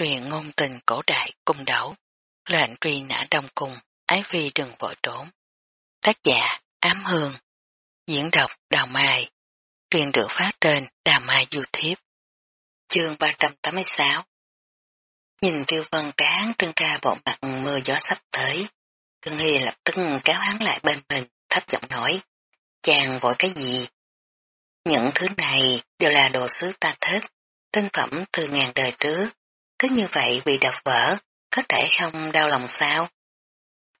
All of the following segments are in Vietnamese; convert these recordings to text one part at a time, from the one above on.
truyền ngôn tình cổ đại cung đấu, lệnh truy nã đông cung, ái phi đừng vội trốn. Tác giả Ám Hương, diễn đọc Đào Mai, truyền được phát trên Đào Mai YouTube. Chương 386 Nhìn tiêu vân tráng trưng ra bộ mặt mưa gió sắp tới, Cương Hy lập tức kéo hắn lại bên mình, thấp giọng nói, chàng vội cái gì? Những thứ này đều là đồ sứ ta thích, tinh phẩm từ ngàn đời trước, cứ như vậy bị đập vỡ, có thể không đau lòng sao?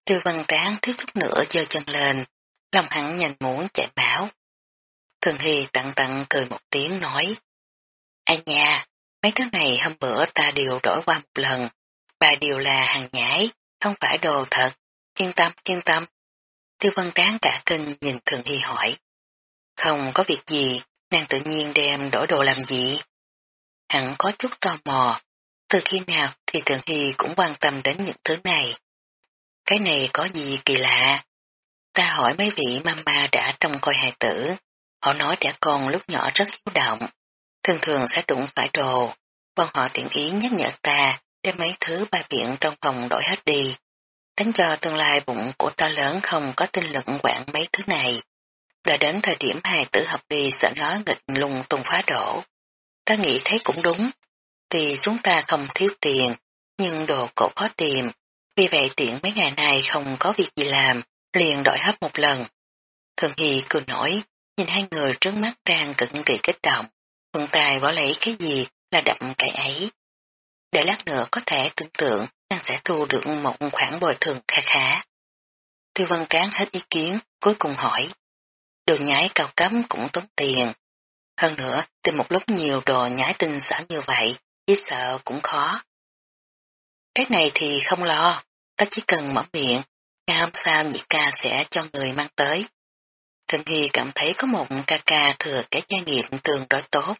Tiêu văn tráng thiếu chút nữa giơ chân lên, lòng hắn nhanh muốn chạy bảo Thường Hy tặng tặng cười một tiếng nói, Anh nha, mấy thứ này hôm bữa ta đều đổi qua một lần, bà đều là hàng nhái, không phải đồ thật, yên tâm, yên tâm. Tiêu văn tráng cả kinh nhìn Thường Hy hỏi, không có việc gì, nàng tự nhiên đem đổi đồ làm gì? Hẳn có chút tò mò, từ khi nào thì Thường Hy cũng quan tâm đến những thứ này. Cái này có gì kỳ lạ? Ta hỏi mấy vị mama đã trông coi hài tử, họ nói trẻ con lúc nhỏ rất hiếu động, thường thường sẽ đụng phải đồ, bọn họ tiện ý nhắc nhở ta đem mấy thứ bài biện trong phòng đổi hết đi, đánh cho tương lai bụng của ta lớn không có tinh lực quản mấy thứ này. Đã đến thời điểm hài tử học đi sợ nó nghịch lung tung phá đổ. Ta nghĩ thấy cũng đúng, thì chúng ta không thiếu tiền, nhưng đồ cổ khó tìm, vì vậy tiện mấy ngày này không có việc gì làm, liền đổi hấp một lần. Thường Hy cười nổi, nhìn hai người trước mắt đang cực kỳ kích động, phần tài bỏ lấy cái gì là đậm cái ấy. Để lát nữa có thể tưởng tượng nàng sẽ thu được một khoản bồi thường khá khá. Tiêu văn tráng hết ý kiến, cuối cùng hỏi. Đồ nhái cao cấp cũng tốn tiền. Hơn nữa, tìm một lúc nhiều đồ nhái tinh xảo như vậy, chỉ sợ cũng khó. Cái này thì không lo, ta chỉ cần mở miệng, ngày hôm sau nhị ca sẽ cho người mang tới. thần Hy cảm thấy có một ca ca thừa cái gia nghiệp tương đối tốt,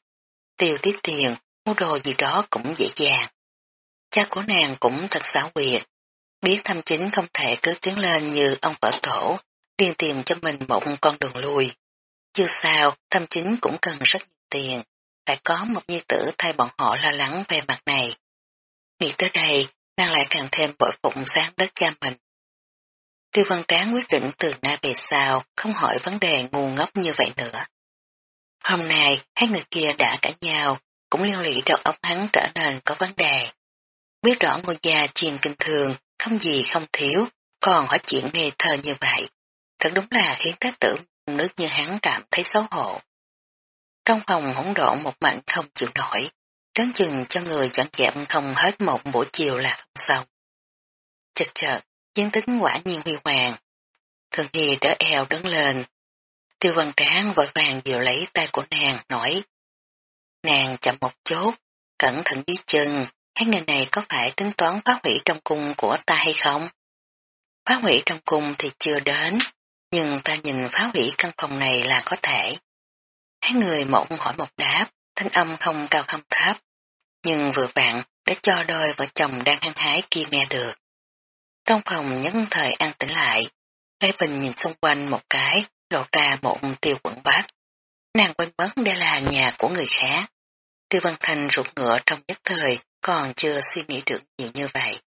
tiêu tiết tiền, mua đồ gì đó cũng dễ dàng. Cha của nàng cũng thật xảo quyệt, biết thăm chính không thể cứ tiến lên như ông vợ tổ, liền tìm cho mình một con đường lui. chưa sao, thăm chính cũng cần rất nhiều tiền, lại có một nhi tử thay bọn họ lo lắng về mặt này. Nghĩ tới đây, nàng lại càng thêm bội phụng sáng đất cha mình. Tiêu văn tráng quyết định từ nay về sau không hỏi vấn đề ngu ngốc như vậy nữa. Hôm nay, hai người kia đã cãi nhau, cũng liên lụy đầu óc hắn trở nên có vấn đề. Biết rõ ngôi gia truyền kinh thường, không gì không thiếu, còn hỏi chuyện nghề thơ như vậy. Thật đúng là khiến tác tử nước như hắn cảm thấy xấu hổ. Trong phòng hỗn độn một mảnh không chịu nổi, Đoán chừng cho người dọn dẹp không hết một buổi chiều là không xong. Chật chật, chiến tính quả nhiên huy hoàng. Thường Hy đỡ eo đứng lên. Tiêu văn tráng vội vàng dựa lấy tay của nàng, nói. Nàng chậm một chút, cẩn thận dưới chân, cái người này có phải tính toán phá hủy trong cung của ta hay không? Phá hủy trong cung thì chưa đến, nhưng ta nhìn phá hủy căn phòng này là có thể. Hai người một hỏi một đáp, thanh âm không cao không thấp, nhưng vừa vặn để cho đôi vợ chồng đang hăng hái kia nghe được. Trong phòng nhấn thời an tĩnh lại, Lê Bình nhìn xung quanh một cái, lộ ra một tiêu quẩn bát. Nàng quên mất đây là nhà của người khác. Tiêu Văn Thành rụt ngựa trong nhất thời, còn chưa suy nghĩ được nhiều như vậy.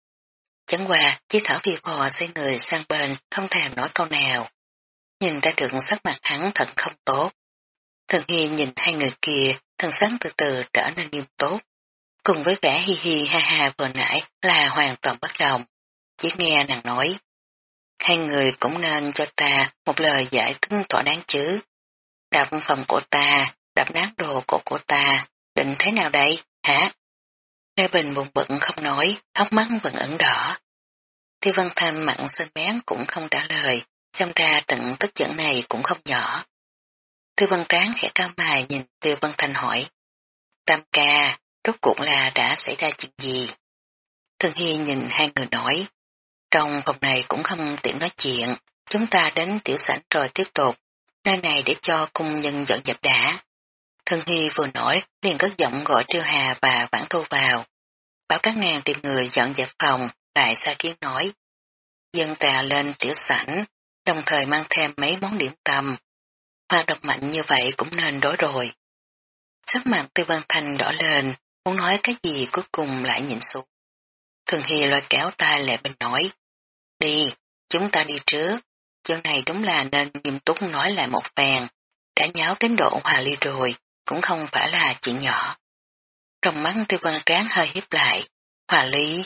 Chẳng qua, chỉ thở vì phò xoay người sang bên, không thèm nói câu nào. Nhìn ra được sắc mặt hắn thật không tốt thần Hy nhìn hai người kia, thần sắc từ từ trở nên nghiêm tốt. Cùng với vẻ hi hi ha ha vừa nãy là hoàn toàn bất đồng. Chỉ nghe nàng nói. Hai người cũng nên cho ta một lời giải thích thỏa đáng chứ. Đập phòng của ta, đập nát đồ cổ của ta, định thế nào đây, hả? Lê Bình buồn bận không nói, hóc mắt vẫn ẩn đỏ. Tiêu Văn Thanh mặn xinh bén cũng không trả lời, xem ra trận tức giận này cũng không nhỏ. Tư Văn Tráng khẽ cao mài nhìn Tư Văn Thành hỏi. Tam ca, rốt cuộc là đã xảy ra chuyện gì? Thường Hy nhìn hai người nói. Trong phòng này cũng không tiện nói chuyện, chúng ta đến tiểu sảnh rồi tiếp tục, nơi này để cho cung nhân dọn dẹp đã. Thường Hy vừa nổi liền cất giọng gọi Triêu Hà và Vãn Thu vào. Bảo các nàng tìm người dọn dẹp phòng, lại xa kiến nói. Dân trà lên tiểu sảnh, đồng thời mang thêm mấy món điểm tâm. Hoạt độc mạnh như vậy cũng nên đối rồi. Sắc mặt tư văn thành đỏ lên, muốn nói cái gì cuối cùng lại nhìn xuống. Thường Hy lôi kéo tay Lệ Bình nói, đi, chúng ta đi trước, chuyện này đúng là nên nghiêm túc nói lại một phèn, đã nháo đến độ hòa ly rồi, cũng không phải là chuyện nhỏ. Trong mắt tiêu văn tráng hơi hiếp lại, hòa ly.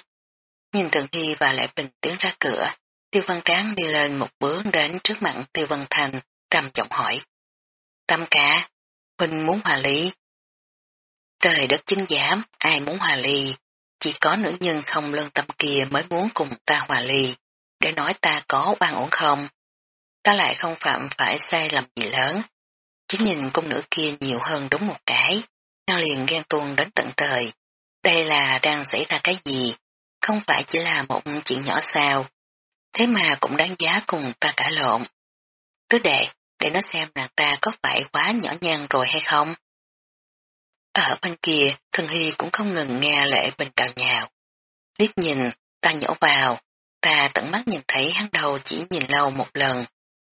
Nhìn Thường Hy và Lệ Bình tiến ra cửa, tiêu văn tráng đi lên một bước đến trước mặt tiêu văn thành, trầm giọng hỏi. Tâm cả, Huynh muốn hòa lý, Trời đất chứng giám, ai muốn hòa ly, chỉ có nữ nhân không lương tâm kia mới muốn cùng ta hòa ly, để nói ta có oan ổn không. Ta lại không phạm phải sai lầm gì lớn, chỉ nhìn công nữ kia nhiều hơn đúng một cái, năng liền ghen tuông đến tận trời. Đây là đang xảy ra cái gì, không phải chỉ là một chuyện nhỏ sao. Thế mà cũng đáng giá cùng ta cả lộn. Tứ đệ, để nó xem nàng ta có phải quá nhỏ nhan rồi hay không. Ở bên kia, thần hy cũng không ngừng nghe lệ bình cào nhào. Liếc nhìn, ta nhổ vào, ta tận mắt nhìn thấy hắn đầu chỉ nhìn lâu một lần,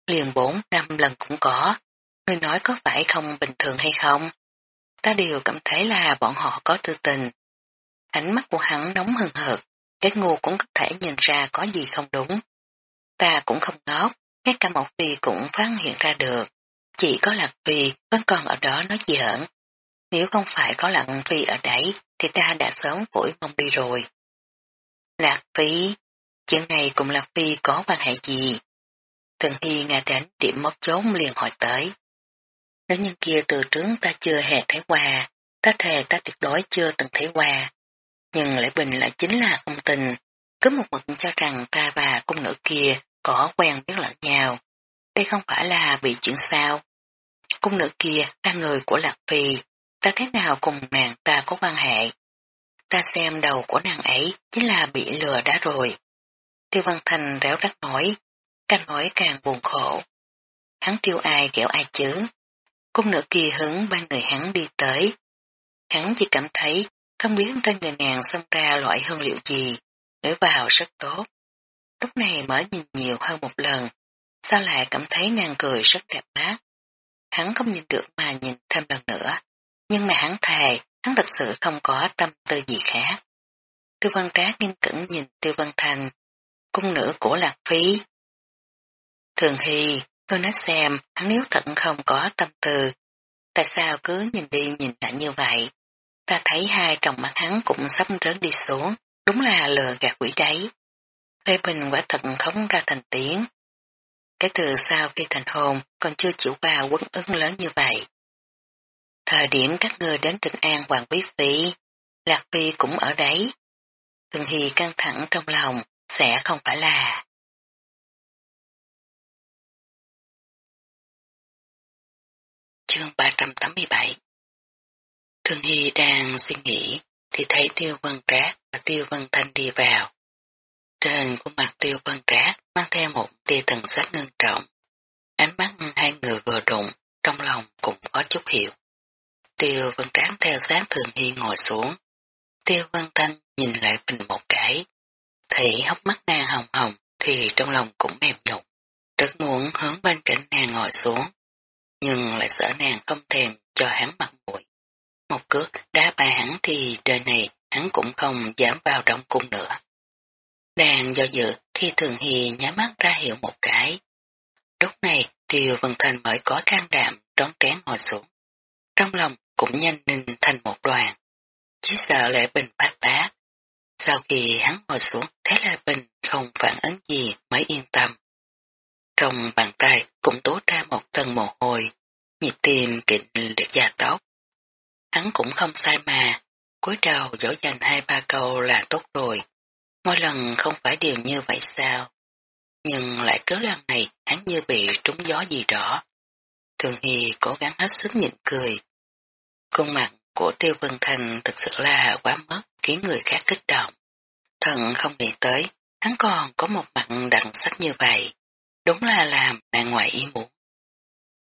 liền bốn năm lần cũng có. Người nói có phải không bình thường hay không? Ta đều cảm thấy là bọn họ có tư tình. Ánh mắt của hắn nóng hừng hực, cái ngu cũng có thể nhìn ra có gì không đúng. Ta cũng không ngốc, ngay cả mộc phi cũng phát hiện ra được. Chỉ có lạc phi vẫn còn ở đó nói giỡn. Nếu không phải có lạc phi ở đấy thì ta đã sớm phổi mong đi rồi. Lạc phi, chuyện này cùng lạc phi có quan hệ gì? Thường Hy nghe đến điểm móc chốn liền hỏi tới. Nữ nhân kia từ trướng ta chưa hề thấy qua, ta thề ta tuyệt đối chưa từng thấy qua. Nhưng Lễ Bình lại chính là không tình, cứ một mực cho rằng ta và cung nữ kia có quen biết lẫn nhau. Đây không phải là bị chuyện sao. Cung nữ kia là người của Lạc Phi, ta thế nào cùng nàng ta có quan hệ. Ta xem đầu của nàng ấy chính là bị lừa đã rồi. Tiêu Văn Thành réo rắt nói, càng nói càng buồn khổ. Hắn tiêu ai kẹo ai chứ. Cung nữ kia hướng ba người hắn đi tới. Hắn chỉ cảm thấy không biết trên người nàng xông ra loại hương liệu gì, để vào rất tốt lúc này mới nhìn nhiều hơn một lần, sao lại cảm thấy nàng cười rất đẹp mắt. Hắn không nhìn được mà nhìn thêm lần nữa, nhưng mà hắn thề, hắn thật sự không có tâm tư gì khác. Tiêu văn trác nghiêm cẩn nhìn tiêu văn thành, cung nữ của lạc phí. Thường hy, tôi nói xem, hắn nếu thật không có tâm tư, tại sao cứ nhìn đi nhìn lại như vậy? Ta thấy hai tròng mắt hắn cũng sắp rớt đi xuống, đúng là lừa gạt quỷ đấy. Lê Bình quả thật khống ra thành tiếng. Cái từ sau khi thành hồn còn chưa chịu qua quấn ứng lớn như vậy. Thời điểm các người đến tỉnh An Hoàng Quý Phi, Lạc Phi cũng ở đấy. Thường Hy căng thẳng trong lòng, sẽ không phải là... Chương 387 Thường Hy đang suy nghĩ, thì thấy Tiêu Vân Trác và Tiêu Vân Thanh đi vào. Trên của mặt tiêu vân trác mang theo một tia thần sắc ngân trọng. Ánh mắt hai người vừa đụng, trong lòng cũng có chút hiểu. Tiêu vân trác theo sát thường hy ngồi xuống. Tiêu vân thanh nhìn lại bình một cái. Thấy hốc mắt nàng hồng hồng thì trong lòng cũng mềm nhục. Rất muốn hướng bên cạnh nàng ngồi xuống. Nhưng lại sợ nàng không thèm cho hắn mặt mũi. Một cước đá ba hắn thì đời này hắn cũng không dám vào trong cung nữa. Đang do dự thì Thường Hy nhắm mắt ra hiệu một cái. Lúc này Tiêu Vân Thành mới có can đảm trốn trén ngồi xuống. Trong lòng cũng nhanh ninh thành một đoàn. Chỉ sợ Lệ Bình phát tác. Sau khi hắn ngồi xuống thấy Lệ Bình không phản ứng gì mới yên tâm. Trong bàn tay cũng tố ra một tầng mồ hôi, nhịp tim kịnh liệt gia tóc. Hắn cũng không sai mà, cúi đầu dỗ dành hai ba câu là tốt rồi. Mỗi lần không phải điều như vậy sao? Nhưng lại cứ lần này hắn như bị trúng gió gì đó. Thường Hy cố gắng hết sức nhịn cười. Khuôn mặt của Tiêu Vân Thành thực sự là quá mất khiến người khác kích động. Thần không nghĩ tới, hắn còn có một mặt đặng sách như vậy. Đúng là làm nàng ngoài ý muốn.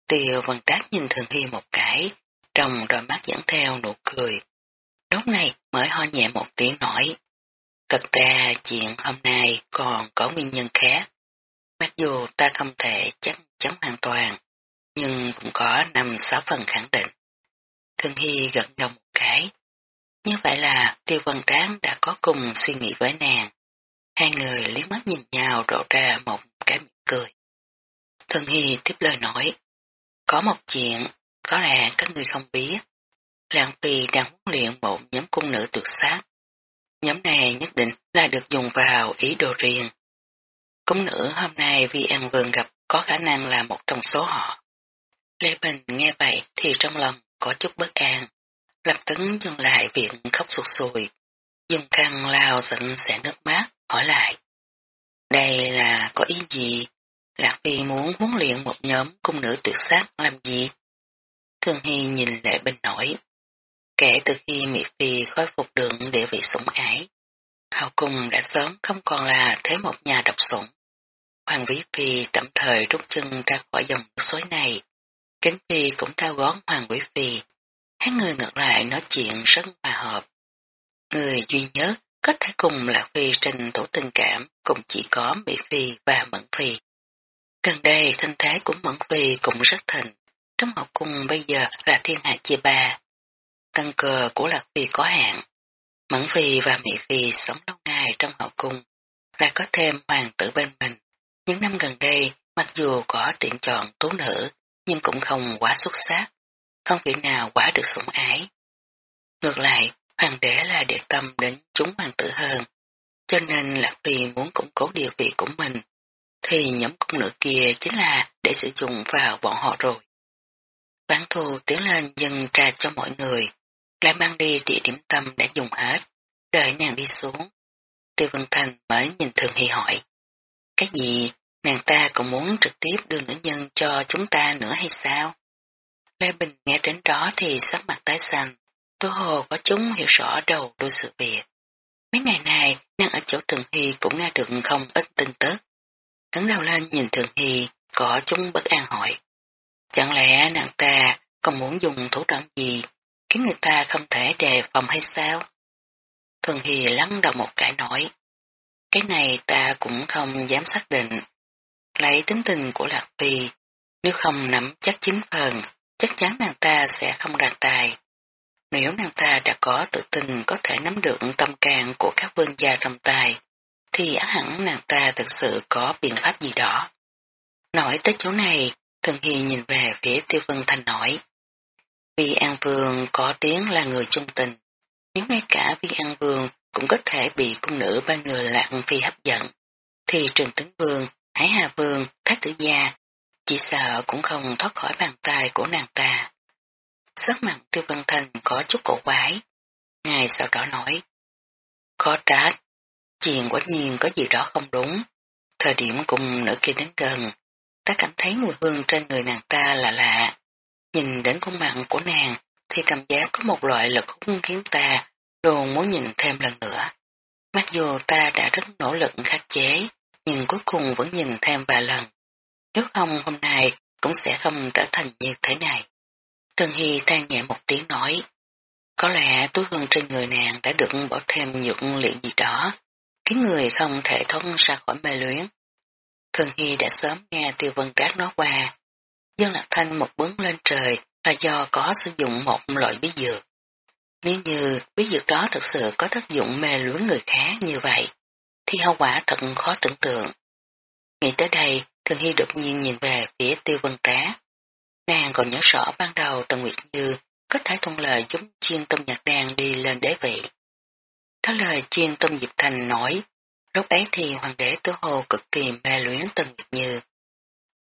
Tiêu Vân Trác nhìn Thường Hy một cái, trong đôi mắt dẫn theo nụ cười. Lúc này mới ho nhẹ một tiếng nói. Thật ra chuyện hôm nay còn có nguyên nhân khác. Mặc dù ta không thể chắc chắn hoàn toàn, nhưng cũng có năm sáu phần khẳng định. Thương Hy gật đầu một cái. Như vậy là tiêu Văn tráng đã có cùng suy nghĩ với nàng. Hai người liếc mắt nhìn nhau rộ ra một cái miệng cười. Thương Hy tiếp lời nói, có một chuyện, có lẽ các người không biết. Lạng Phi đang huấn luyện một nhóm cung nữ tuyệt sát. Nhóm này nhất định là được dùng vào ý đồ riêng. Cung nữ hôm nay vì An Vương gặp có khả năng là một trong số họ. Lê Bình nghe vậy thì trong lòng có chút bất an. Lập tức dừng lại việc khóc sụt sùi. Dùng khăn lao giận sẽ nước mắt, hỏi lại. Đây là có ý gì? Lạc Phi muốn huấn luyện một nhóm cung nữ tuyệt sắc làm gì? Thường Hy nhìn Lệ Bình nổi. Kể từ khi Mỹ Phi khôi phục được địa vị sủng ái, hậu cung đã sớm không còn là thế một nhà độc sủng. Hoàng Vĩ Phi tạm thời rút chân ra khỏi dòng suối này. Kính Phi cũng cao gón Hoàng Vĩ Phi. Hai người ngược lại nói chuyện rất hòa hợp. Người duy nhất có thể cùng là Phi trình thủ tình cảm cũng chỉ có Mỹ Phi và Mẫn Phi. Gần đây thân thế của Mẫn Phi cũng rất thịnh. Trong hậu cung bây giờ là thiên hạ chia ba. Căn cờ của Lạc Phi có hạn. Mẫn Phi và Mỹ Phi sống lâu ngày trong hậu cung, lại có thêm hoàng tử bên mình. Những năm gần đây, mặc dù có tiện chọn tú nữ, nhưng cũng không quá xuất sắc, không vị nào quá được sủng ái. Ngược lại, hoàng đế là để tâm đến chúng hoàng tử hơn, cho nên Lạc Phi muốn củng cố địa vị của mình, thì nhóm cung nữ kia chính là để sử dụng vào bọn họ rồi. Vãn thù tiến lên dâng trà cho mọi người, lại mang đi địa điểm tâm đã dùng hết, đợi nàng đi xuống. Tiêu Vân Thành mới nhìn Thường Hy hỏi. Cái gì, nàng ta còn muốn trực tiếp đưa nữ nhân cho chúng ta nữa hay sao? Lê Bình nghe đến đó thì sắc mặt tái xanh, Tô Hồ có chúng hiểu rõ đầu đôi sự việc. Mấy ngày này, nàng ở chỗ Thường Hy cũng nghe được không ít tin tức. Cấn đầu lên nhìn Thường Hy, có chúng bất an hỏi. Chẳng lẽ nàng ta còn muốn dùng thủ đoạn gì, khiến người ta không thể đề phòng hay sao? Thường Hì lắng đầu một cái nói. Cái này ta cũng không dám xác định. Lấy tính tình của Lạc Phi, nếu không nắm chắc chính phần, chắc chắn nàng ta sẽ không đạt tài. Nếu nàng ta đã có tự tin có thể nắm được tâm can của các vương gia trong tài, thì hẳn nàng ta thực sự có biện pháp gì đó. Nói tới chỗ này, Thường Hy nhìn về phía Tiêu Vân Thành nói. Vì An Vương có tiếng là người trung tình, nếu ngay cả Vi An Vương cũng có thể bị cung nữ ba người lạc phi hấp dẫn, thì Trường Tấn Vương, Hải Hà Vương, Thái Tử Gia chỉ sợ cũng không thoát khỏi bàn tay của nàng ta. Sắc mặt Tiêu Văn Thành có chút cổ quái. Ngài sau đó nói, khó trách, chuyện quả nhiên có gì đó không đúng. Thời điểm cùng nữ kia đến gần, ta cảm thấy mùi hương trên người nàng ta là lạ. Nhìn đến khuôn mặt của nàng thì cảm giác có một loại lực hút khiến ta luôn muốn nhìn thêm lần nữa. Mặc dù ta đã rất nỗ lực khắc chế, nhưng cuối cùng vẫn nhìn thêm vài lần. Nếu không hôm nay cũng sẽ không trở thành như thế này. Tân Hy than nhẹ một tiếng nói, có lẽ túi hương trên người nàng đã được bỏ thêm nhược liệu gì đó, khiến người không thể thoát ra khỏi mê luyến. Thường Hy đã sớm nghe tiêu vân trác nói qua, Dương Lạc Thanh một bước lên trời là do có sử dụng một loại bí dược. Nếu như bí dược đó thực sự có tác dụng mê luyến người khác như vậy, thì hậu quả thật khó tưởng tượng. Nghĩ tới đây, Thường Hy đột nhiên nhìn về phía tiêu vân trá. Nàng còn nhớ rõ ban đầu Tần Nguyệt Như có thể thuận lời giúp chiên tâm nhạc đàn đi lên đế vị. Theo lời chiên tâm Diệp Thành nói, lúc ấy thì hoàng đế tứ hồ cực kỳ mê luyến Tần Nguyệt Như.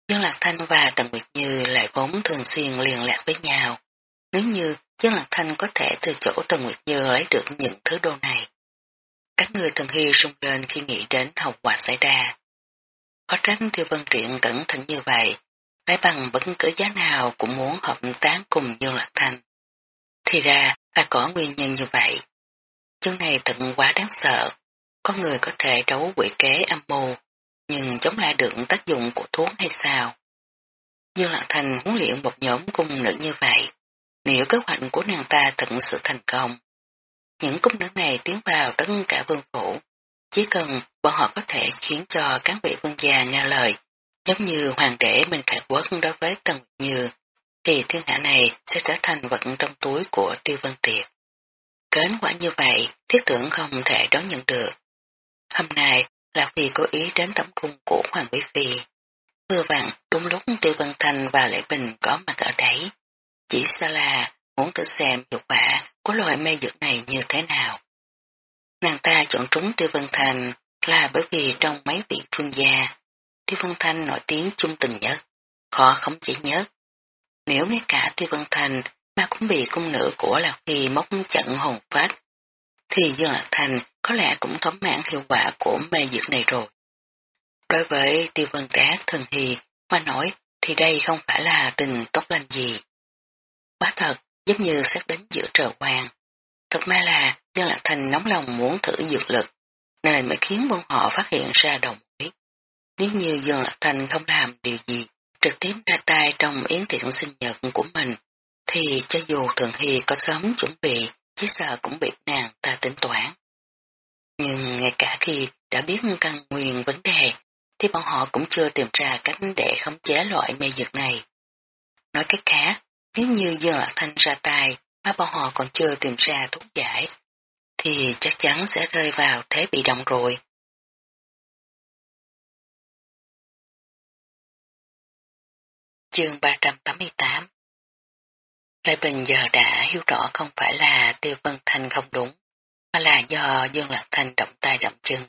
Dương Lạc Thanh và Tần Nguyệt Như lại vốn thường xuyên liên lạc với nhau. Nếu như Dương Lạc Thanh có thể từ chỗ Tần Nguyệt Như lấy được những thứ đồ này. Các người Tần Hy sung lên khi nghĩ đến hậu quả xảy ra. Có tránh tiêu vân truyện cẩn thận như vậy, lấy bằng bất cứ giá nào cũng muốn hợp tán cùng Dương Lạc Thanh. Thì ra là có nguyên nhân như vậy. Chương này thật quá đáng sợ, có người có thể đấu quỷ kế âm mưu, nhưng chống lại được tác dụng của thuốc hay sao? Dương Lạc Thành huấn luyện một nhóm cung nữ như vậy, nếu kế hoạch của nàng ta thật sự thành công. Những cung nữ này tiến vào tất cả vương phủ, chỉ cần bọn họ có thể khiến cho cán vị vương gia nghe lời, giống như hoàng đế Minh Khải Quốc đối với Tần Như, thì thiên hạ này sẽ trở thành vật trong túi của Tiêu Vân Triệt. kết quả như vậy, thiết tưởng không thể đón nhận được. Hôm nay, Lạc Phi cố ý đến tấm cung của Hoàng Quý Phi. Vừa vặn, đúng lúc Tiêu Vân Thanh và Lệ Bình có mặt ở đấy. Chỉ xa là muốn thử xem hiệu quả của loại mê dược này như thế nào. Nàng ta chọn trúng Tiêu Vân Thanh là bởi vì trong mấy vị phương gia, Tiêu Vân Thanh nổi tiếng trung tình nhất, khó không chỉ nhất. Nếu ngay cả Tiêu Vân Thanh mà cũng bị cung nữ của Lạc Phi móc chặn hồn phách, thì Dương Lạc Thành có lẽ cũng thấm mãn hiệu quả của mê dược này rồi. Đối với Tiêu Vân Trác thần hì mà nói thì đây không phải là tình tốt lành gì. Quá thật, giống như xét đến giữa trời quang. Thật may là Dương Lạc Thành nóng lòng muốn thử dược lực, nên mới khiến bọn họ phát hiện ra đồng ý. Nếu như Dương Lạc Thành không làm điều gì, trực tiếp ra tay trong yến tiện sinh nhật của mình, thì cho dù Thường Hy có sớm chuẩn bị, chỉ sợ cũng bị nàng ta tính toán. Nhưng ngay cả khi đã biết căn nguyên vấn đề, thì bọn họ cũng chưa tìm ra cách để khống chế loại mê dược này. Nói cách khác, nếu như Dương Lạc Thanh ra tay mà bọn họ còn chưa tìm ra thuốc giải, thì chắc chắn sẽ rơi vào thế bị động rồi. Chương 388 Lê Bình giờ đã hiểu rõ không phải là Tiêu Vân Thanh không đúng, mà là do Dương Lạc Thanh động tay động chân.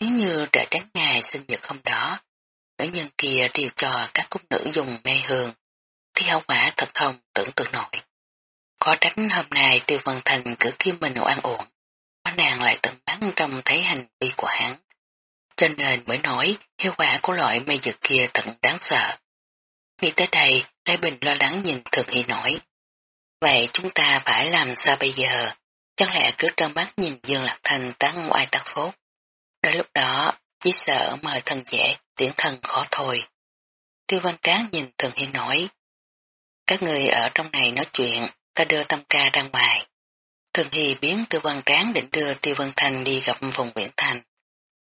Nếu như để đến ngày sinh nhật hôm đó, nữ nhân kia điều cho các cung nữ dùng mê hương, thì hậu quả thật không tưởng tượng nổi. Có tránh hôm nay Tiêu Vân Thành cử kiếm mình oan uổng, mà nàng lại tận bắn trong thấy hành vi của hắn. Cho nên mới nói hiệu quả của loại mê dược kia thật đáng sợ. Nghĩ tới đây, Lê Bình lo lắng nhìn Thường Hy nói. Vậy chúng ta phải làm sao bây giờ? Chẳng lẽ cứ trơ mắt nhìn Dương Lạc Thành tán ngoại tắc phốt? Đến lúc đó, chỉ sợ mời thần dễ, tiễn thần khó thôi. Tiêu văn tráng nhìn Thường Hy nói. Các người ở trong này nói chuyện, ta đưa tâm ca ra ngoài. Thường Hy biến Tiêu văn tráng định đưa Tiêu văn thành đi gặp vùng Nguyễn Thành.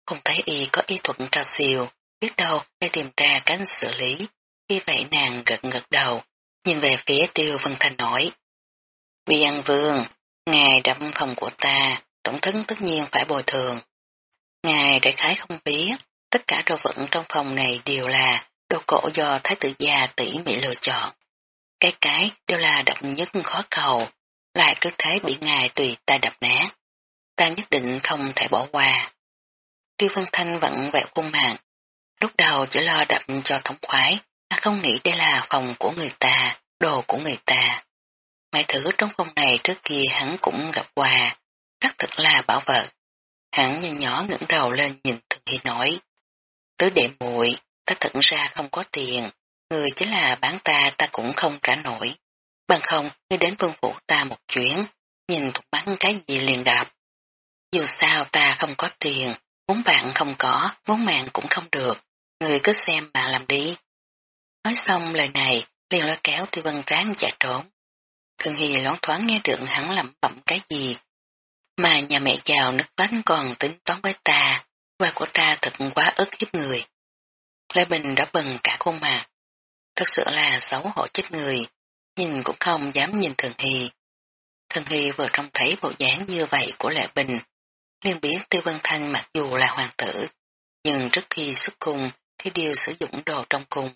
Không thấy y có ý thuật cao siêu, biết đâu để tìm ra cách xử lý. Vì vậy nàng gật gật đầu, nhìn về phía Tiêu Vân thanh nói. Vì ăn vương, ngài đâm phòng của ta, tổng thống tất nhiên phải bồi thường. Ngài đại khái không biết, tất cả đồ vật trong phòng này đều là đồ cổ do Thái tử gia tỉ mỉ lựa chọn. Cái cái đều là độc nhất khó cầu, lại cứ thế bị ngài tùy ta đập nát. Ta nhất định không thể bỏ qua. Tiêu Văn Thanh vẫn vẹo khuôn mặt, lúc đầu chỉ lo đập cho thống khoái, ta không nghĩ đây là phòng của người ta, đồ của người ta. Mấy thứ trong phòng này trước kia hắn cũng gặp qua, chắc thật là bảo vật. Hắn nhìn nhỏ ngẩng đầu lên nhìn Thường Hy nói. Tứ đệ muội ta thật ra không có tiền, người chính là bán ta ta cũng không trả nổi. Bằng không, ngươi đến vương phủ ta một chuyến, nhìn thuộc bán cái gì liền gặp. Dù sao ta không có tiền, muốn bạn không có, muốn mạng cũng không được, người cứ xem bạn làm đi. Nói xong lời này, liền lôi kéo tiêu Văn ráng chạy trốn. Thường Hy loáng thoáng nghe được hắn lẩm bẩm cái gì, mà nhà mẹ giàu nước bánh còn tính toán với ta, và của ta thật quá ức hiếp người. Lê Bình đã bần cả khuôn mặt. Thật sự là xấu hổ chết người, nhìn cũng không dám nhìn Thường Hy. Thường Hy vừa trông thấy bộ dáng như vậy của Lệ Bình, liền biết Tư Văn Thanh mặc dù là hoàng tử, nhưng trước khi xuất cung thì đều sử dụng đồ trong cung.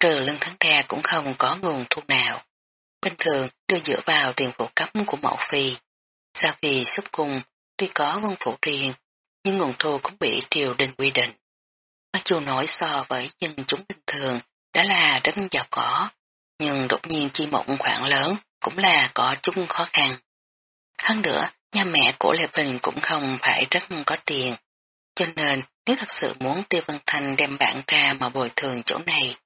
Trừ lương thắng ra cũng không có nguồn thu nào. Bình thường đưa dựa vào tiền phụ cấp của mẫu phi. Sau khi xuất cung, tuy có vân phủ riêng, nhưng nguồn thu cũng bị triều đình quy định. Mặc dù nổi so với dân chúng bình thường đã là rất giàu có, nhưng đột nhiên chi mộng khoản lớn cũng là có chút khó khăn. Hơn nữa, nhà mẹ của Lê Bình cũng không phải rất có tiền, cho nên nếu thật sự muốn Tiêu Văn Thanh đem bạn ra mà bồi thường chỗ này,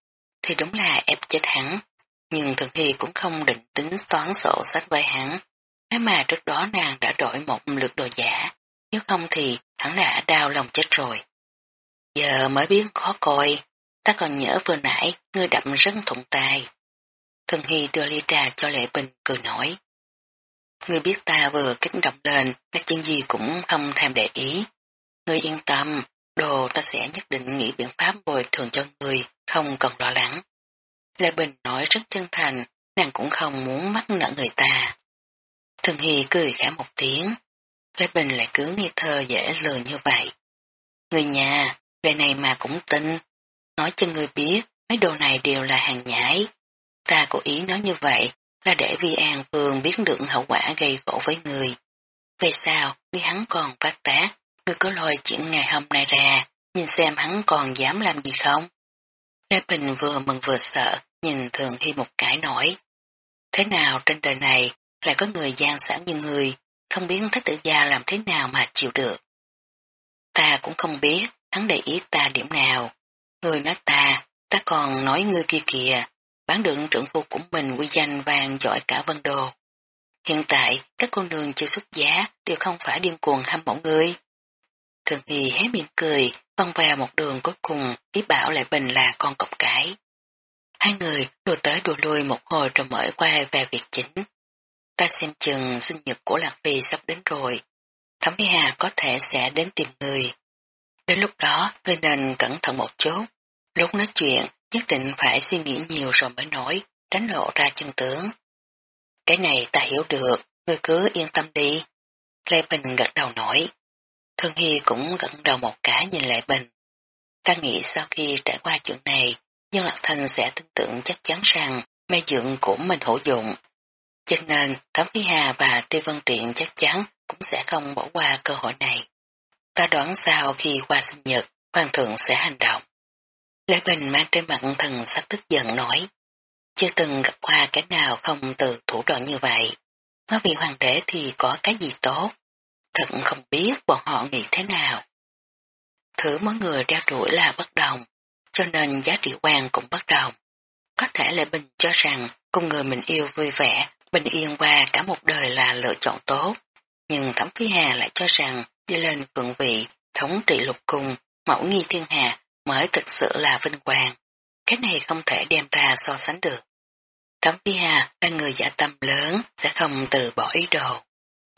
thì đúng là ép chết hắn, nhưng Thường Hy cũng không định tính toán sổ sách với hắn, Thế mà trước đó nàng đã đổi một lượt đồ giả, nếu không thì hắn đã đau lòng chết rồi. Giờ mới biết khó coi, ta còn nhớ vừa nãy ngươi đậm rất thụng tài. Thần Hy đưa ly trà cho Lệ Bình cười nói. Ngươi biết ta vừa kích động lên, là chuyện gì cũng không thèm để ý. Ngươi yên tâm, đồ ta sẽ nhất định nghĩ biện pháp bồi thường cho người, không cần lo lắng. Lê Bình nói rất chân thành, nàng cũng không muốn mắc nợ người ta. Thường Hy cười khẽ một tiếng. Lê Bình lại cứ nghi thơ dễ lừa như vậy. Người nhà, lời này mà cũng tin. Nói cho người biết, mấy đồ này đều là hàng nhái. Ta cố ý nói như vậy là để Vi An Phương biết được hậu quả gây gỗ với người. Về sao, đi hắn còn phát tác, người có lôi chuyện ngày hôm nay ra, nhìn xem hắn còn dám làm gì không? Lê Bình vừa mừng vừa sợ, nhìn Thường Hy một cái nổi. Thế nào trên đời này lại có người gian xảo như người, không biết thích tử gia làm thế nào mà chịu được. Ta cũng không biết, hắn để ý ta điểm nào. Người nói ta, ta còn nói ngươi kia kìa, bán được trưởng phu của mình quy danh vàng giỏi cả vân đồ. Hiện tại, các con đường chưa xuất giá đều không phải điên cuồng hâm mộ ngươi. Thường Hy hé miệng cười, văng vào một đường cuối cùng, ý bảo lại bình là con cọc cái. Hai người đùa tới đùa lui một hồi rồi mở qua về việc chính. Ta xem chừng sinh nhật của Lạc Phi sắp đến rồi. Thẩm Mỹ Hà có thể sẽ đến tìm người. Đến lúc đó, người nên cẩn thận một chút. Lúc nói chuyện, nhất định phải suy nghĩ nhiều rồi mới nói, tránh lộ ra chân tướng. Cái này ta hiểu được, người cứ yên tâm đi. Lê Bình gật đầu nói. Thương Hy cũng gật đầu một cái nhìn lại Bình. Ta nghĩ sau khi trải qua chuyện này, Dương Lạc Thành sẽ tin tưởng chắc chắn rằng mê dưỡng của mình hữu dụng. Cho nên Thẩm Phi Hà và Tiêu Văn Triện chắc chắn cũng sẽ không bỏ qua cơ hội này. Ta đoán sau khi qua sinh nhật, Hoàng thượng sẽ hành động. Lê Bình mang trên mặt thần sắc tức giận nói, chưa từng gặp qua cái nào không từ thủ đoạn như vậy. Nói vì hoàng đế thì có cái gì tốt, thật không biết bọn họ nghĩ thế nào. Thứ mỗi người đeo đuổi là bất đồng, cho nên giá trị quan cũng bất đồng. Có thể Lệ Bình cho rằng cùng người mình yêu vui vẻ, bình yên qua cả một đời là lựa chọn tốt, nhưng Thẩm Phi Hà lại cho rằng đi lên phượng vị, thống trị lục cung, mẫu nghi thiên hạ mới thực sự là vinh quang. Cái này không thể đem ra so sánh được. Thẩm Phi Hà là người giả tâm lớn, sẽ không từ bỏ ý đồ.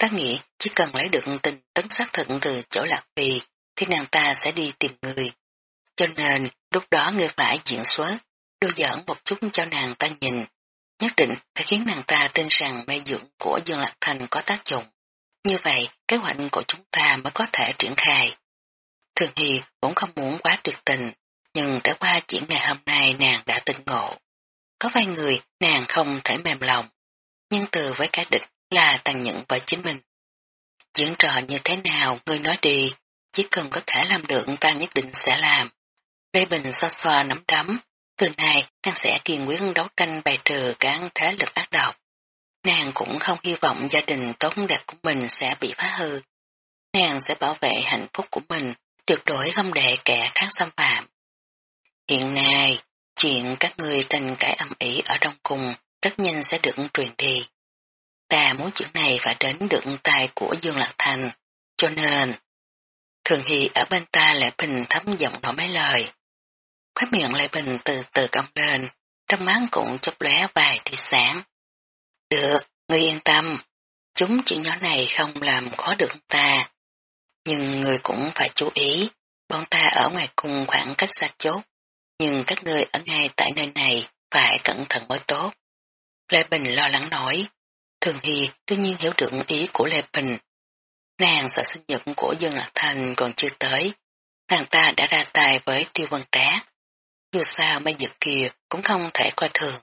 Ta nghĩ chỉ cần lấy được tình tấn xác thực từ chỗ lạc phi, thì nàng ta sẽ đi tìm người. Cho nên, lúc đó người phải diễn xuất, đôi giỡn một chút cho nàng ta nhìn. Nhất định phải khiến nàng ta tin rằng mê dưỡng của Dương Lạc Thành có tác dụng. Như vậy, kế hoạch của chúng ta mới có thể triển khai. Thường Hy cũng không muốn quá tuyệt tình, nhưng trải qua chuyện ngày hôm nay nàng đã tinh ngộ. Có vài người nàng không thể mềm lòng, nhưng từ với cái địch là tàn nhẫn với chính mình. Diễn trò như thế nào ngươi nói đi, chỉ cần có thể làm được ta nhất định sẽ làm. Lê Bình xoa xoa nắm đấm, từ nay nàng sẽ kiên quyết đấu tranh bài trừ các thế lực ác độc. Nàng cũng không hy vọng gia đình tốt đẹp của mình sẽ bị phá hư. Nàng sẽ bảo vệ hạnh phúc của mình, tuyệt đối không để kẻ khác xâm phạm. Hiện nay, chuyện các người tranh cãi âm ỉ ở trong cùng rất nhanh sẽ được truyền đi. Ta muốn chuyện này phải đến được tay của Dương Lạc Thành, cho nên Thường Hy ở bên ta lại bình thấm giọng nói mấy lời. Khói miệng lại bình từ từ cong lên, trong mắt cũng chốc lóe vài tia sáng. Được, ngươi yên tâm, chúng chuyện nhỏ này không làm khó được ta. Nhưng người cũng phải chú ý, bọn ta ở ngoài cùng khoảng cách xa chốt, nhưng các người ở ngay tại nơi này phải cẩn thận mới tốt. Lê Bình lo lắng nói, Thường Hy đương nhiên hiểu được ý của Lê Bình. Nàng sợ sinh nhật của Dương Lạc Thành còn chưa tới, nàng ta đã ra tay với tiêu vân trá. Dù sao mấy dược kia cũng không thể coi thường,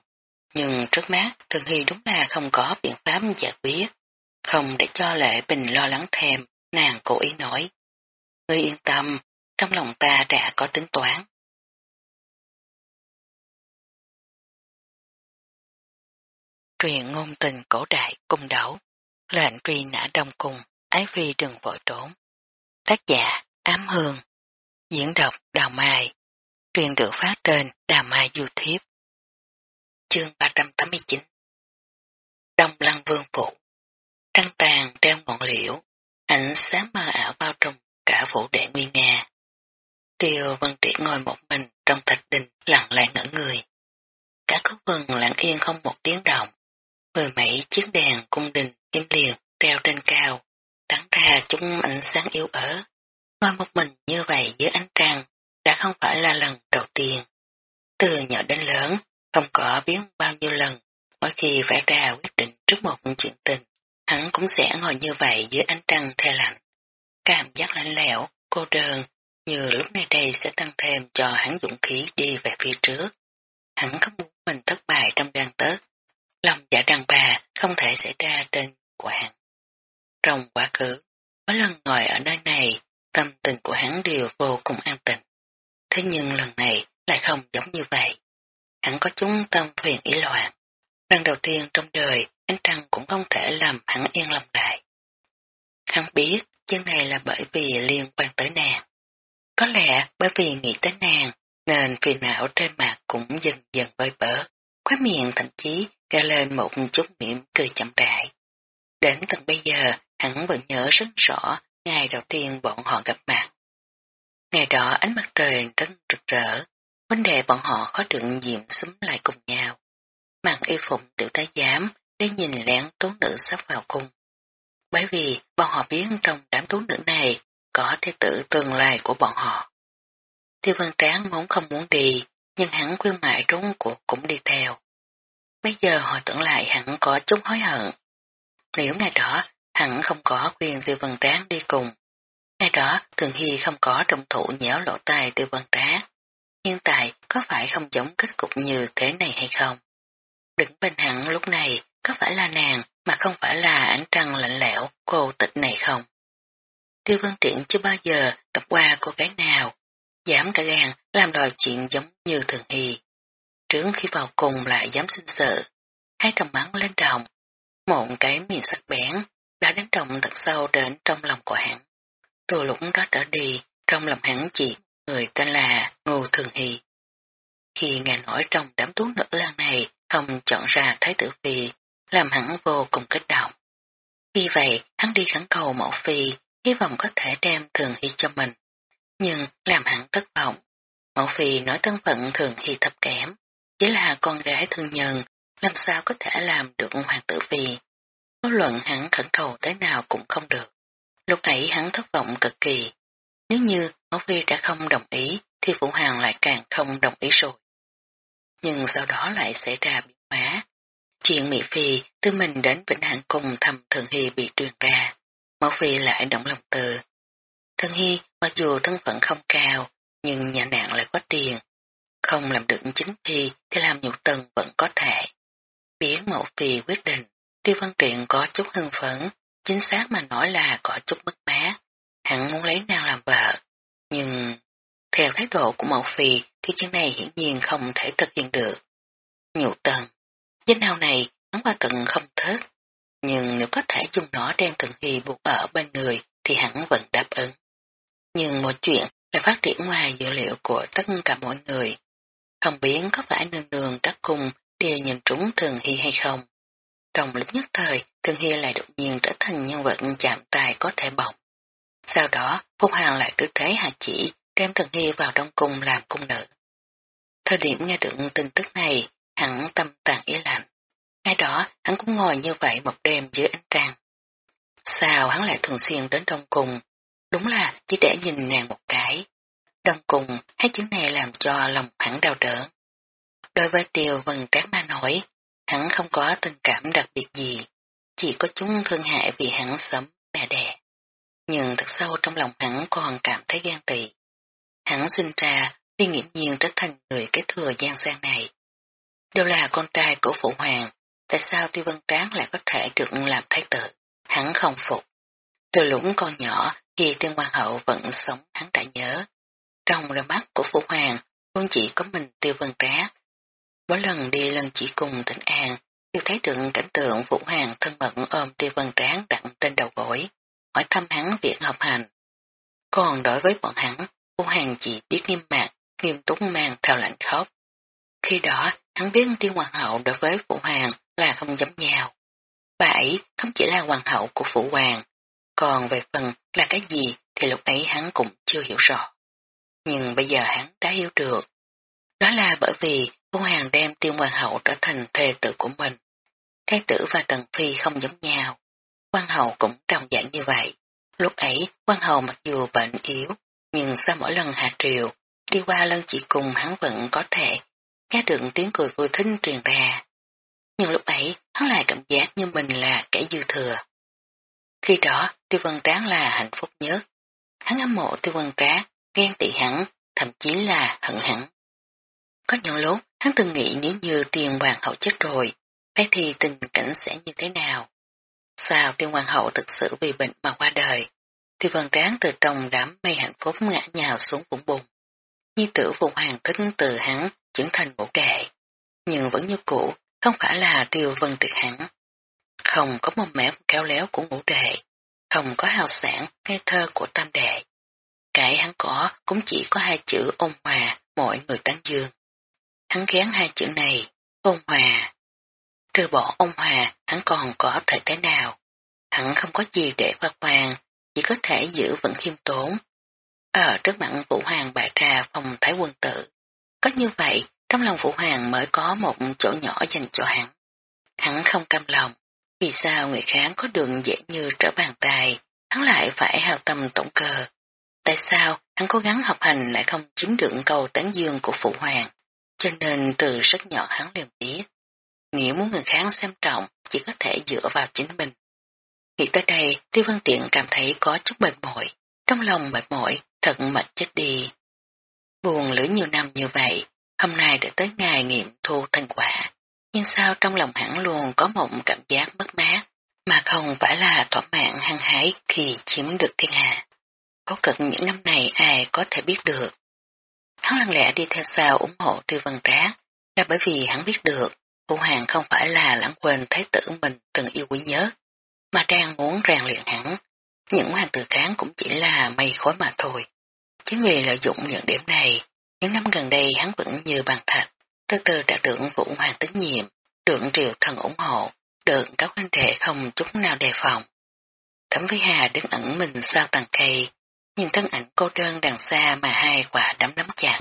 nhưng trước mắt Thường Hy đúng là không có biện pháp giải quyết. Không để cho Lệ Bình lo lắng thêm, nàng cố ý nói. Ngươi yên tâm, trong lòng ta đã có tính toán. Truyền ngôn tình cổ đại cung đấu, lệnh truy nã đông cung, ái phi đừng vội trốn. Tác giả Ám Hương, diễn đọc Đào Mai, truyền được phát trên Đào Mai YouTube. Chương 389 Đông Lăng Vương Phủ Trăng tàn treo ngọn liễu, ảnh sáng mơ ảo bao trùm cả phủ đệ nguy nga. Tiêu Vân Trị ngồi một mình trong thạch đình lặng lẽ ngỡ người. Cả khúc vườn lặng yên không một tiếng động. Mười mấy chiếc đèn cung đình kim liền treo trên cao, tán ra chúng ánh sáng yếu ớt. Ngồi một mình như vậy dưới ánh trăng đã không phải là lần đầu tiên. Từ nhỏ đến lớn, không có biết bao nhiêu lần, mỗi khi phải ra quyết định trước một chuyện tình, hắn cũng sẽ ngồi như vậy dưới ánh trăng the lạnh. Cảm giác lạnh lẽo, cô đơn, như lúc này đây sẽ tăng thêm cho hắn dũng khí đi về phía trước. Hắn không muốn mình thất bại trong gan tớt. Lòng giả đàn bà không thể xảy ra trên của hắn. Trong quá khứ, mỗi lần ngồi ở nơi này, tâm tình của hắn đều vô cùng an tịnh. Thế nhưng lần này lại không giống như vậy. Hắn có chúng tâm phiền ý loạn. Lần đầu tiên trong đời, ánh trăng cũng không thể làm hắn yên lòng lại. Hắn biết chuyện này là bởi vì liên quan tới nàng. Có lẽ bởi vì nghĩ tới nàng, nên phiền não trên mặt cũng dần dần vơi bớt. Khóa miệng thậm chí kêu lên một chút mỉm cười chậm rãi. Đến tận bây giờ, hắn vẫn nhớ rất rõ ngày đầu tiên bọn họ gặp mặt. Ngày đó ánh mặt trời rất rực rỡ, vấn đề bọn họ khó đựng diệm xúm lại cùng nhau. Mặc y phục tiểu tá giám để nhìn lén tố nữ sắp vào cung. Bởi vì bọn họ biết trong đám tố nữ này có thế tử tương lai của bọn họ. Tiêu văn tráng muốn không muốn đi, nhưng hắn khuyên mại trốn cuộc cũng đi theo. Bây giờ hồi tưởng lại hẳn có chút hối hận. Nếu ngày đó hẳn không có quyền tiêu văn tráng đi cùng. Ngày đó Thường Hy không có trọng thủ nhéo lỗ tai tiêu văn tráng. Hiện tại có phải không giống kết cục như thế này hay không? Đứng bên hắn lúc này có phải là nàng mà không phải là ánh trăng lạnh lẽo cô tịch này không? Tiêu Văn Triển chưa bao giờ gặp qua cô gái nào, dám cả gan làm đòi chuyện giống như Thường Hy. trướng khi vào cùng lại dám sinh sự, hai trầm mắng lên đồng, một cái miệng sắc bén đã đánh động thật sâu đến trong lòng của hắn. Từ lúc đó trở đi, trong lòng hắn chỉ người tên là Ngô Thường Hy. Khi nghe nói trong đám tú nữ lan này không chọn ra Thái tử Phi, làm hắn vô cùng kích động. Vì vậy, hắn đi khẳng cầu mẫu Phi, hy vọng có thể đem Thường Hy cho mình. Nhưng làm hắn thất vọng. Mẫu Phi nói thân phận Thường thì thấp kém, chỉ là con gái thương nhân, làm sao có thể làm được hoàng tử Phi. Có luận hắn khẩn cầu tới nào cũng không được. Lúc ấy hắn thất vọng cực kỳ. Nếu như Mẫu Phi đã không đồng ý, thì Phụ Hoàng lại càng không đồng ý rồi. Nhưng sau đó lại xảy ra biến hóa. Chuyện Mỹ Phi từ mình đến Vĩnh Hạng cùng thầm Thường Hy bị truyền ra. Mẫu Phi lại động lòng từ thân Hy mặc dù thân phận không cao, nhưng nhà nạn lại có tiền. Không làm được chính thi thì làm nhục tần vẫn có thể. Biến mẫu phi quyết định, tiêu văn truyện có chút hưng phấn, chính xác mà nói là có chút mất mát. Hắn muốn lấy nàng làm vợ, nhưng theo thái độ của mẫu phi thì chuyện này hiển nhiên không thể thực hiện được. Nhục tần, danh hào này hắn qua tận không thích, nhưng nếu có thể dùng nó đem thường hy buộc ở bên người thì hắn vẫn đáp ứng. Nhưng một chuyện lại phát triển ngoài dữ liệu của tất cả mọi người. Không biết có phải nương nương các cung đều nhìn trúng thường hy hay không. Trong lúc nhất thời, thường hy lại đột nhiên trở thành nhân vật chạm tài có thể bỏng. Sau đó, Phúc hoàng lại cứ thế hạ chỉ đem thường Hy vào trong cung làm cung nữ. Thời điểm nghe được tin tức này, hắn tâm tàn ý lạnh. Ngay đó, hắn cũng ngồi như vậy một đêm dưới ánh trăng. Sao hắn lại thường xuyên đến đông cung? Đúng là chỉ để nhìn nàng một cái. đồng cùng, hai chữ này làm cho lòng hắn đau đớn. Đối với Tiêu Vân Tráng Ma nói, hắn không có tình cảm đặc biệt gì, chỉ có chúng thương hại vì hắn sớm mẹ đẻ nhưng thật sâu trong lòng hắn còn cảm thấy gan tị. Hắn sinh ra đi nghiễm nhiên trở thành người cái thừa gian sang này. Đều là con trai của phụ hoàng, tại sao tiêu vân tráng lại có thể được làm thái tử? Hắn không phục. Từ lũng con nhỏ, khi tiên hoàng hậu vẫn sống hắn đã nhớ. Trong đôi mắt của phụ hoàng, không chỉ có mình tiêu vân tráng. Mỗi lần đi lần chỉ cùng tỉnh an, đều thấy được cảnh tượng phụ hoàng thân mật ôm tiêu vân tráng đặn trên đầu gối hỏi thăm hắn việc học hành. Còn đối với bọn hắn, phụ hoàng chỉ biết nghiêm mạc, nghiêm túc mang theo lạnh khóc. Khi đó, hắn biết tiên hoàng hậu đối với phụ hoàng là không giống nhau. Bà ấy không chỉ là hoàng hậu của phụ hoàng, còn về phần là cái gì thì lúc ấy hắn cũng chưa hiểu rõ. Nhưng bây giờ hắn đã hiểu được. Đó là bởi vì cô hàng đem Tiêu hoàng hậu trở thành thê tử của mình. Thái tử và tần phi không giống nhau quan Hậu cũng đồng dạng như vậy. Lúc ấy, quan Hậu mặc dù bệnh yếu, nhưng sau mỗi lần hạ triều, đi qua lân chỉ cùng hắn vẫn có thể nghe được tiếng cười vui thính truyền ra. Nhưng lúc ấy, hắn lại cảm giác như mình là kẻ dư thừa. Khi đó tiêu vân tráng là hạnh phúc nhất. Hắn ấm mộ tiêu vân tráng, ghen tị hắn, thậm chí là hận hắn. Có những lúc hắn từng nghĩ nếu như tiền hoàng hậu chết rồi, vậy thì tình cảnh sẽ như thế nào? Sao tiêu hoàng hậu thực sự vì bệnh mà qua đời? Tiêu vân tráng từ trong đám mây hạnh phúc ngã nhào xuống vũng bùn. Nhi tử vụ hoàng tính từ hắn chuyển thành ngũ đệ. Nhưng vẫn như cũ, không phải là tiêu vân triệt hắn. Không có một mẻ kéo léo của ngũ đệ, không có hào sản, ngây thơ của tam đệ. Cái hắn có cũng chỉ có hai chữ ôn hòa, mỗi người tán dương. Hắn ghén hai chữ này, ôn hòa. Trừ bỏ ôn hòa, hắn còn có thể thế nào? Hắn không có gì để khoa hoàng, chỉ có thể giữ vững khiêm tốn. Ở trước mặt Vũ Hoàng bà trà phòng thái quân tử. Có như vậy, trong lòng Vũ Hoàng mới có một chỗ nhỏ dành cho hắn. Hắn không cam lòng, vì sao người khác có đường dễ như trở bàn tay, hắn lại phải hào tâm tổng cơ. Tại sao hắn cố gắng học hành lại không chiếm được câu tán dương của Phụ Hoàng, cho nên từ rất nhỏ hắn liền biết. Nghĩa muốn người khác xem trọng chỉ có thể dựa vào chính mình. Nghĩ tới đây, Tiêu Văn Tiện cảm thấy có chút mệt mỏi, trong lòng mệt mỏi, thật mệt chết đi. Buồn lưỡi nhiều năm như vậy, hôm nay đã tới ngày nghiệm thu thành quả, nhưng sao trong lòng hẳn luôn có một cảm giác mất mát, mà không phải là thỏa mãn hăng hái khi chiếm được thiên hạ. Có cực những năm này ai có thể biết được. Hắn lặng lẽ đi theo sau ủng hộ tiêu văn trác, là bởi vì hắn biết được, Vũ Hoàng không phải là lãng quên thái tử mình từng yêu quý nhớ, mà đang muốn rèn luyện hắn. Những hoàng tử kháng cũng chỉ là mây khói mà thôi. Chính vì lợi dụng những điểm này, những năm gần đây hắn vẫn như bàn thạch, từ từ đã được Vũ Hoàng tín nhiệm, được triều thần ủng hộ, được các huynh đệ không chút nào đề phòng. Thẩm Vĩ Hà đứng ẩn mình sau tầng cây, nhìn thân ảnh cô đơn đằng xa mà hai quả đấm nắm chặt.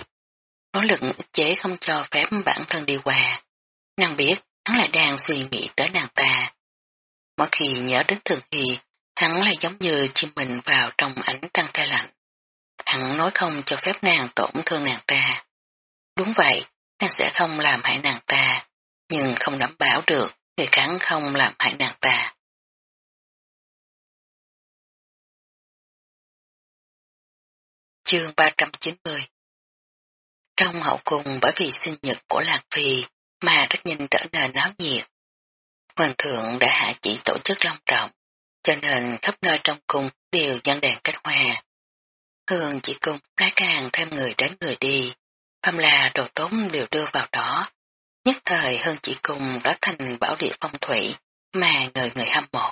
Nỗ lực ức chế không cho phép bản thân đi qua. Nàng biết hắn lại đang suy nghĩ tới nàng ta. Mỗi khi nhớ đến thường thì, hắn lại giống như chim mình vào trong ánh trăng tay lạnh. Hắn nói không cho phép nàng tổn thương nàng ta. Đúng vậy, nàng sẽ không làm hại nàng ta, nhưng không đảm bảo được người khác không làm hại nàng ta. Chương 390 Trong hậu cung bởi vì sinh nhật của Lạc Phi mà rất nhanh trở nên náo nhiệt. Hoàng thượng đã hạ chỉ tổ chức long trọng, cho nên khắp nơi trong cung đều dâng đèn cách hoa. Hương chỉ cung lại càng thêm người đến người đi, phàm là đồ tốn đều đưa vào đó. Nhất thời hơn chỉ cùng đã thành bảo địa phong thủy mà người người hâm mộ.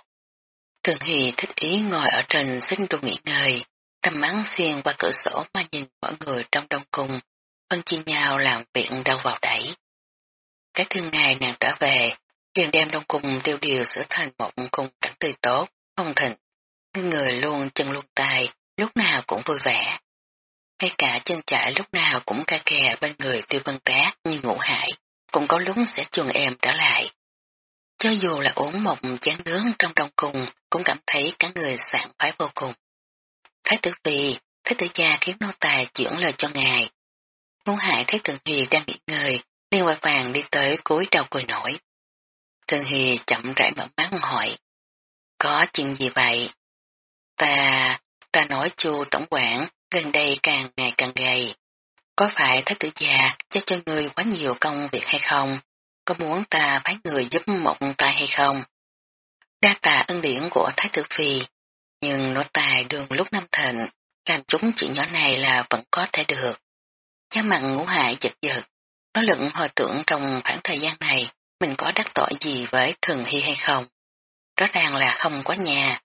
Thường Hì thích ý ngồi ở trên xin đồ nghỉ ngơi, tầm mắng xiên qua cửa sổ mà nhìn mọi người trong đông cung, phân chia nhau làm việc đâu vào đẩy. Cái thương ngày nàng trở về, liền đem đông cung tiêu điều sửa thành một cung cảnh tươi tốt, phong thịnh. Người luôn chân luôn tay, lúc nào cũng vui vẻ. Ngay cả chân chạy lúc nào cũng ca kè bên người tiêu vân trác như ngủ hải, cũng có lúc sẽ chuồng em trở lại. Cho dù là uống một chén nướng trong đông cùng cũng cảm thấy cả người sảng khoái vô cùng. Thái tử phi, thái tử gia khiến nô tài chuyển lời cho ngài. Ngũ hại thấy thường Hì đang nghỉ ngơi, liên hoài vàng đi tới cuối đầu cười nổi. Thường Hì chậm rãi mở mắt hỏi. Có chuyện gì vậy? Ta, ta nói chu tổng quản, gần đây càng ngày càng gầy. Có phải thái tử già cho cho người quá nhiều công việc hay không? Có muốn ta phái người giúp mộng ta hay không? Đa tạ ân điển của thái tử phi, nhưng nỗ tài đường lúc năm thịnh, làm chúng chuyện nhỏ này là vẫn có thể được. cha mặn ngũ hại giật giật, nó lựng hồi tưởng trong khoảng thời gian này mình có đắc tội gì với thường hy hay không. Rõ ràng là không có nhà.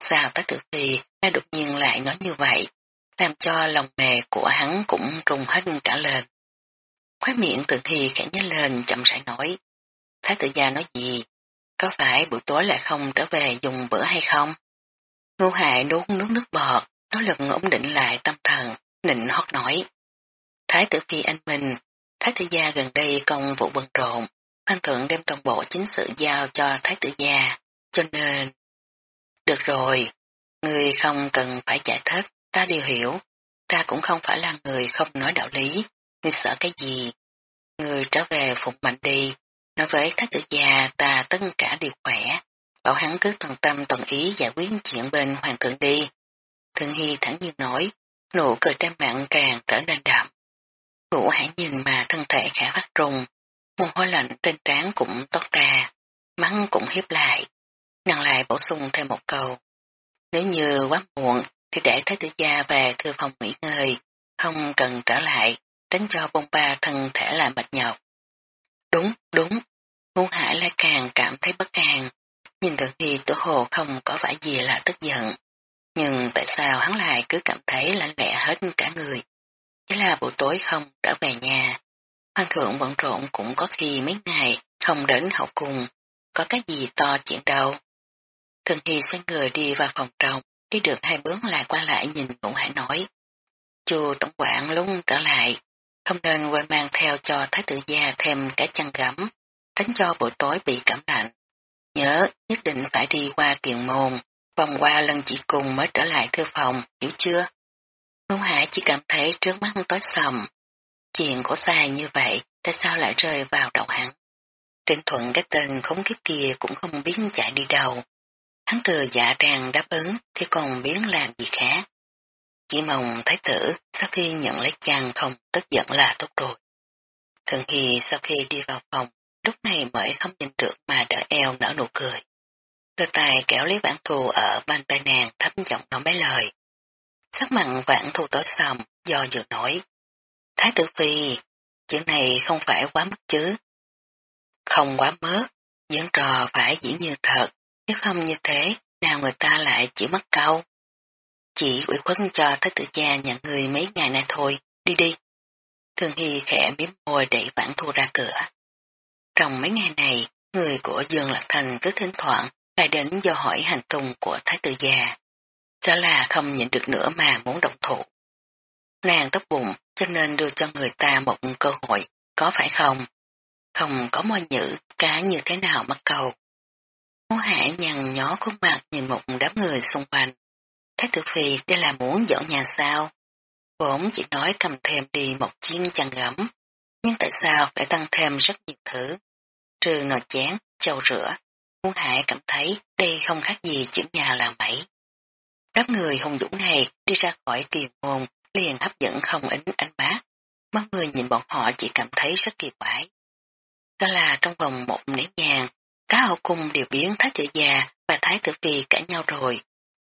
Sao tới tử phi đã đột nhiên lại nói như vậy, làm cho lòng mề của hắn cũng trùng hết cả lên. Khóe miệng tự hy khẽ nhếch lên chậm rãi nói. Thái tử gia nói gì? Có phải buổi tối lại không trở về dùng bữa hay không? Ngô hại nuốt nước nước bọt, nỗ lực ổn định lại tâm thần, nịnh hót nói. Thái tử phi anh Minh, thái tử gia gần đây công vụ bận rộn, hoàng thượng đem toàn bộ chính sự giao cho thái tử gia, cho nên... Được rồi, người không cần phải giải thích, ta đều hiểu, ta cũng không phải là người không nói đạo lý, người sợ cái gì. Người trở về phục mệnh đi, nói với thái tử già, ta tất cả đều khỏe, bảo hắn cứ toàn tâm toàn ý giải quyết chuyện bên hoàng thượng đi. Thường Hy thẳng nhiên nói, nụ cười trên mạng càng trở nên đậm. Ngũ hãy nhìn mà thân thể khẽ phát trùng, mồ hôi lạnh trên trán cũng tốt ra, mắng cũng hiếp lại. Nàng lại bổ sung thêm một câu. Nếu như quá muộn thì để Thái tử gia về thư phòng nghỉ ngơi, không cần trở lại, tránh cho bông ba thân thể làm mệt nhọc. Đúng, đúng, ngũ hải lại càng cảm thấy bất an, nhìn thường hy tổ hồ không có vẻ gì là tức giận. Nhưng tại sao hắn lại cứ cảm thấy lạnh lẽ hết cả người? Chỉ là buổi tối không trở về nhà. Hoàng thượng bận rộn cũng có khi mấy ngày không đến hậu cung, có cái gì to chuyện đâu. Thường Hy xoay người đi vào phòng trong, đi được hai bước lại qua lại nhìn cũng hải nói. Chu tổng quản lung trở lại, không nên quên mang theo cho thái tử gia thêm cái chăn gấm, tránh cho buổi tối bị cảm lạnh. Nhớ nhất định phải đi qua tiền môn, vòng qua lần chỉ cùng mới trở lại thư phòng, hiểu chưa? Ngũ Hải chỉ cảm thấy trước mắt tối sầm. Chuyện của sai như vậy, tại sao lại rơi vào đầu hắn? Trịnh thuận cái tên khống kiếp kia cũng không biết chạy đi đâu. Hắn trừ dạ tràng đáp ứng thì còn biến làm gì khác. Chỉ mong thái tử sau khi nhận lấy chàng không tức giận là tốt rồi. Thường Hy sau khi đi vào phòng, lúc này mới không nhìn được mà đỡ eo nở nụ cười. Đưa tay kéo lấy vãn thù ở bên tay nàng thấp giọng nói mấy lời. Sắc mặn vãn thù tối sầm, do dự nổi. Thái tử phi, chuyện này không phải quá mất chứ. Không quá mất, diễn trò phải diễn như thật, nếu không như thế, nào người ta lại chỉ mất câu. Chỉ ủy khuất cho thái tử gia nhận người mấy ngày nay thôi, đi đi. Thường Hy khẽ miếm môi để vãn thu ra cửa. Trong mấy ngày này, người của Dương Lạc Thành cứ thỉnh thoảng lại đến do hỏi hành tung của thái tử già. Cho là không nhịn được nữa mà muốn động thủ. Nàng tốt bụng cho nên đưa cho người ta một cơ hội, có phải không? Không có môi nhữ, cá như thế nào mắc cầu. Ngô Hạ nhằn nhó khuôn mặt nhìn một đám người xung quanh. Thái tử phi đây là muốn dọn nhà sao? Vốn chỉ nói cầm thêm đi một chiếc chăn gấm, nhưng tại sao lại tăng thêm rất nhiều thứ? Trừ nồi chén, chầu rửa, Ngô Hạ cảm thấy đây không khác gì chuyển nhà làm bẫy. Đám người hùng dũng này đi ra khỏi tiền hồn liền hấp dẫn không ít ánh mắt. Mọi người nhìn bọn họ chỉ cảm thấy rất kỳ quái. Đó là trong vòng một nén nhàng, Cá hậu cung đều biến thái tử già và thái tử phi cả nhau rồi.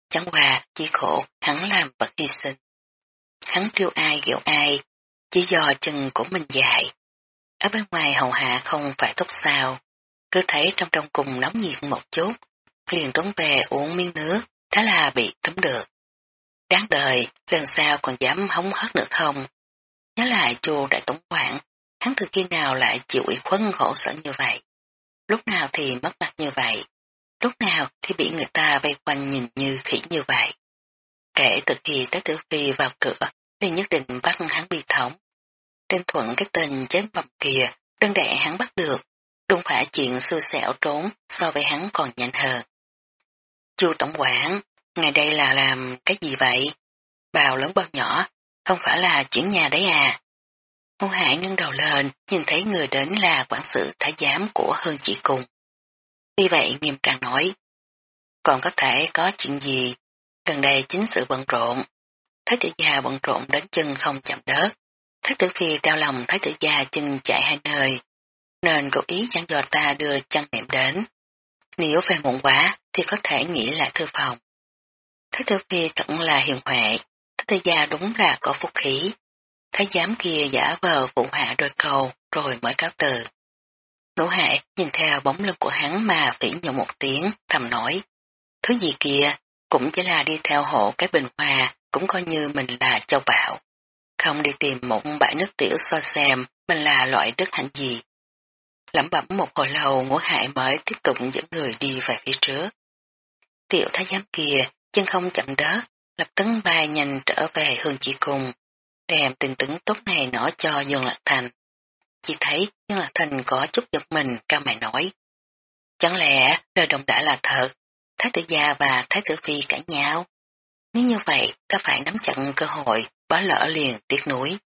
Chẳng hòa, chỉ khổ hắn làm vật hy sinh. Hắn kêu ai ghẹo ai, chỉ do chân của mình dài. Ở bên ngoài hầu hạ không phải tốt sao. Cứ thấy trong đông cùng nóng nhiệt một chút, liền trốn về uống miếng nước, thế là bị tấm được. Đáng đời, lần sau còn dám hóng hớt nữa không? Nhớ lại chùa đại tổng quản, hắn từ khi nào lại chịu ủy khuất khổ sở như vậy? Lúc nào thì mất mặt như vậy, lúc nào thì bị người ta vây quanh nhìn như khỉ như vậy. Kể từ khi Tế tử phi vào cửa, liền nhất định bắt hắn bị thống. Trên thuận cái tên chết bầm kìa, đơn đệ hắn bắt được, đúng phải chuyện xui xẻo trốn so với hắn còn nhanh hơn. Chu Tổng quản, ngày đây là làm cái gì vậy? Bào lớn bao nhỏ, không phải là chuyển nhà đấy à? Ngô Hải ngưng đầu lên, nhìn thấy người đến là quản sự thái giám của Hương Chỉ Cùng. Vì vậy nghiêm trang nói, còn có thể có chuyện gì, gần đây chính sự bận rộn. Thái tử gia bận rộn đến chân không chạm đất. Thái tử phi đau lòng thái tử gia chân chạy hai nơi, nên cố ý chẳng dò ta đưa chân niệm đến. Nếu về muộn quá thì có thể nghĩ lại thư phòng. Thái tử phi thật là hiền huệ, thái tử gia đúng là có phúc khí, Thái giám kia giả vờ phụ hạ đôi cầu rồi mới cáo từ. Ngũ hải nhìn theo bóng lưng của hắn mà phỉ nhậu một tiếng, thầm nói. Thứ gì kia, cũng chỉ là đi theo hộ cái bình hoa, cũng coi như mình là châu bảo. Không đi tìm một bãi nước tiểu so xem mình là loại đất hạnh gì. Lẩm bẩm một hồi lâu ngũ hại mới tiếp tục dẫn người đi về phía trước. Tiểu thái giám kia, chân không chậm đớt, lập tấn bay nhanh trở về hương chỉ cùng, đem tình tứng tốt này nở cho Dương Lạc Thành. Chỉ thấy Dương Lạc Thành có chút giật mình cao mày nói. Chẳng lẽ lời đồng đã là thật, Thái tử gia và Thái tử phi cãi nhau? Nếu như vậy, ta phải nắm chặt cơ hội, bỏ lỡ liền tiếc nuối.